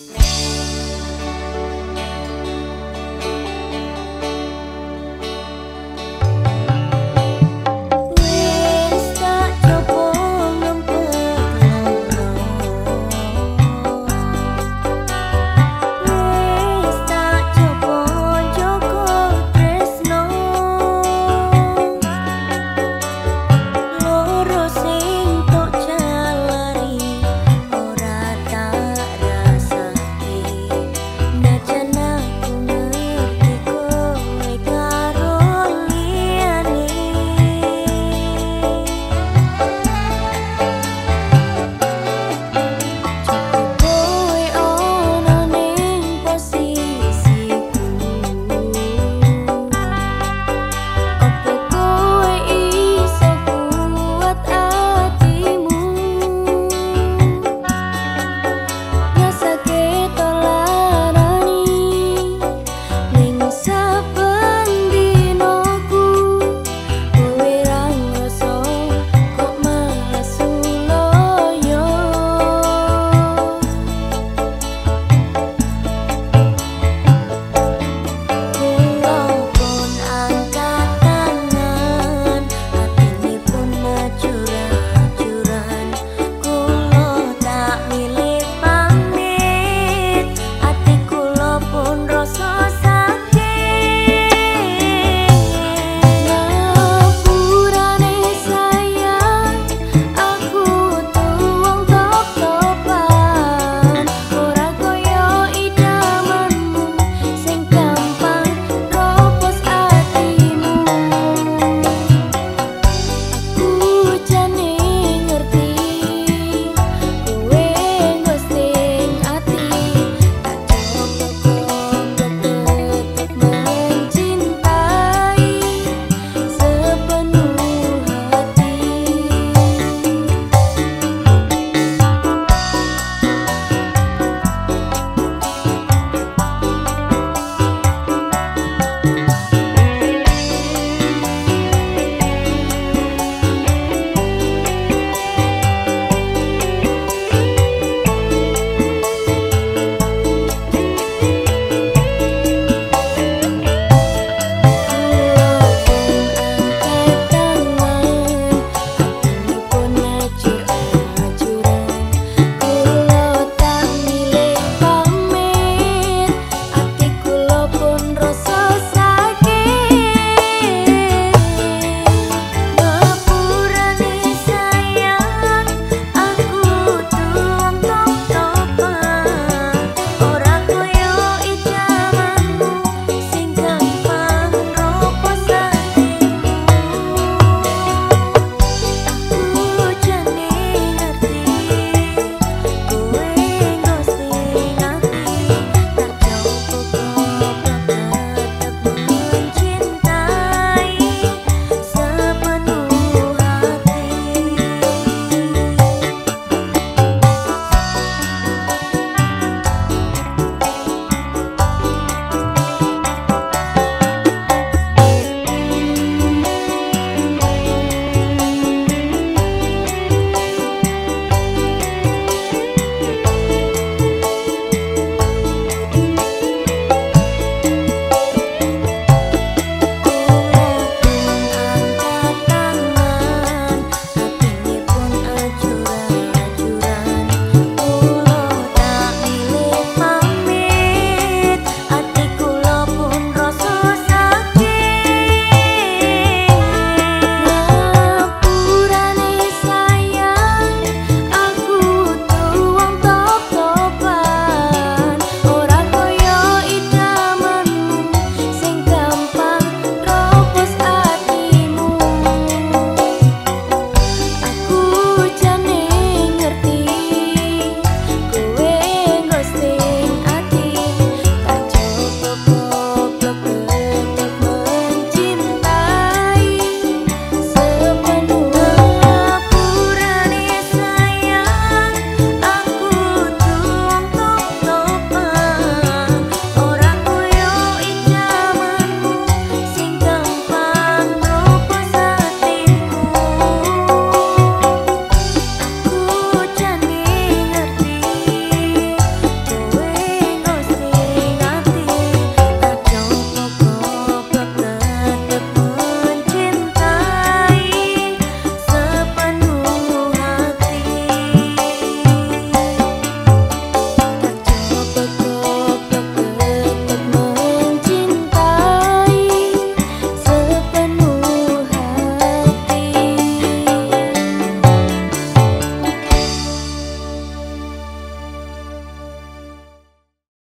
Música